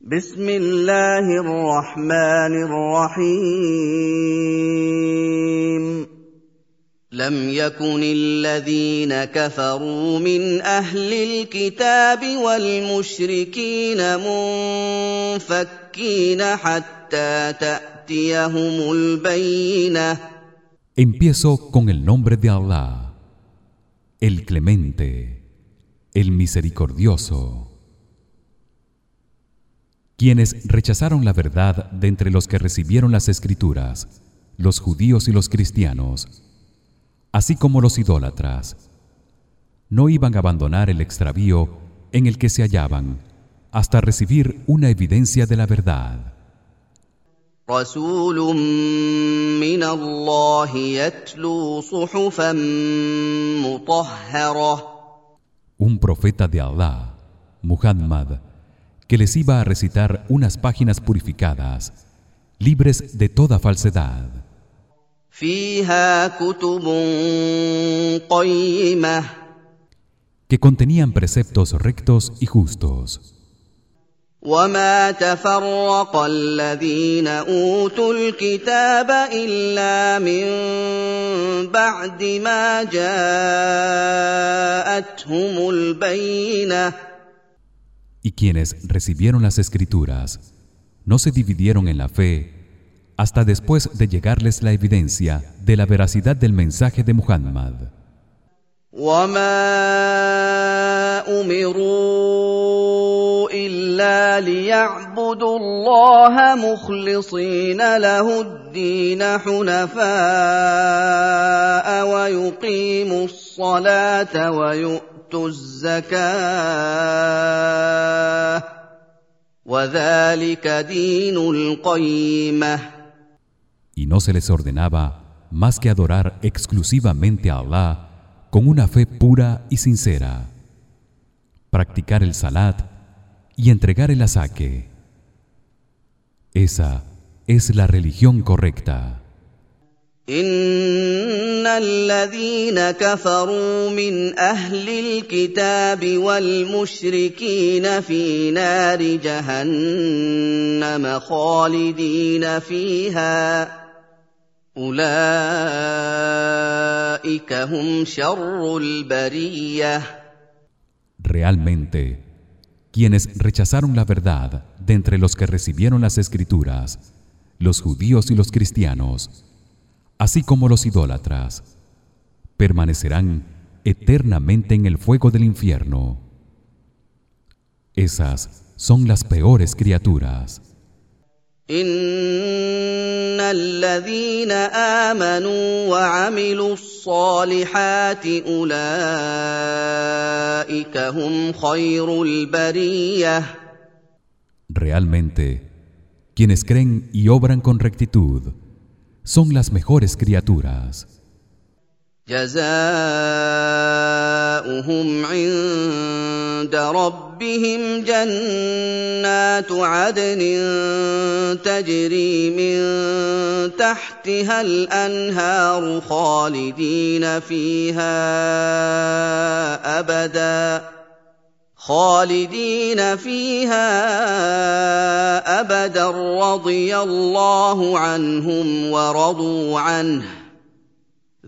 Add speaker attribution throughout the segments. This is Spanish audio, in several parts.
Speaker 1: بسم الله الرحمن الرحيم لم يكن الذين كفروا من أهل الكتاب والمشركين منفكين حتى تأتيهم البينة
Speaker 2: Empiezo con el nombre de Allah, el Clemente, el Misericordioso. quienes rechazaron la verdad de entre los que recibieron las escrituras, los judíos y los cristianos, así como los idólatras. No iban a abandonar el extravío en el que se hallaban hasta recibir una evidencia de la verdad. Un profeta de Allah, Muhammad, que les iba a recitar unas páginas purificadas, libres de toda falsedad.
Speaker 1: فيها كتب قيمه
Speaker 2: que contenían preceptos rectos y justos.
Speaker 1: وما تفرق الذين اوتوا الكتاب الا من بعد ما جاءتهم البينه
Speaker 2: Y quienes recibieron las escrituras no se dividieron en la fe hasta después de llegarles la evidencia de la veracidad del mensaje de Muhammad.
Speaker 1: وما امروا الا ليعبدوا الله مخلصين له الدين حنفاء ويقيموا الصلاه ويؤتوا الزكاه وذلك دين القيمه
Speaker 2: Y no se les ordenaba más que adorar exclusivamente a Allah con una fe pura y sincera, practicar el salat y entregar el asaque. Esa es la religión correcta.
Speaker 1: ان الذين كفروا من اهل الكتاب والمشركين في نار جهنم خالدين فيها اولئك هم شر البريه
Speaker 2: Realmente, quienes rechazaron la verdad de entre los que recibieron las escrituras, los judíos y los cristianos, así como los idólatras, permanecerán eternamente en el fuego del infierno. Esas son las peores criaturas.
Speaker 1: ان الذين امنوا وعملوا الصالحات اولئك هم خير البريه
Speaker 2: Realmente, quienes creen y obran con rectitud son las mejores criaturas.
Speaker 1: جزاؤهم عند ربهم جنات عدن تجري من تحتها الانهار خالدين فيها ابدا خالدين فيها ابدا رضي الله عنهم ورضوا عنه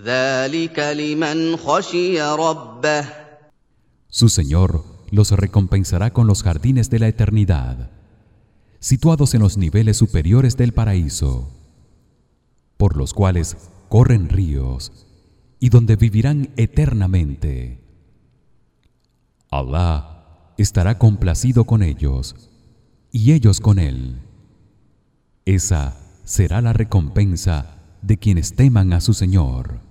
Speaker 1: ذلك لمن خشي ربه
Speaker 2: Su Señor los recompensará con los jardines de la eternidad, situados en los niveles superiores del paraíso, por los cuales corren ríos y donde vivirán eternamente. Allah estará complacido con ellos y ellos con él. Esa será la recompensa de quienes teman a su Señor.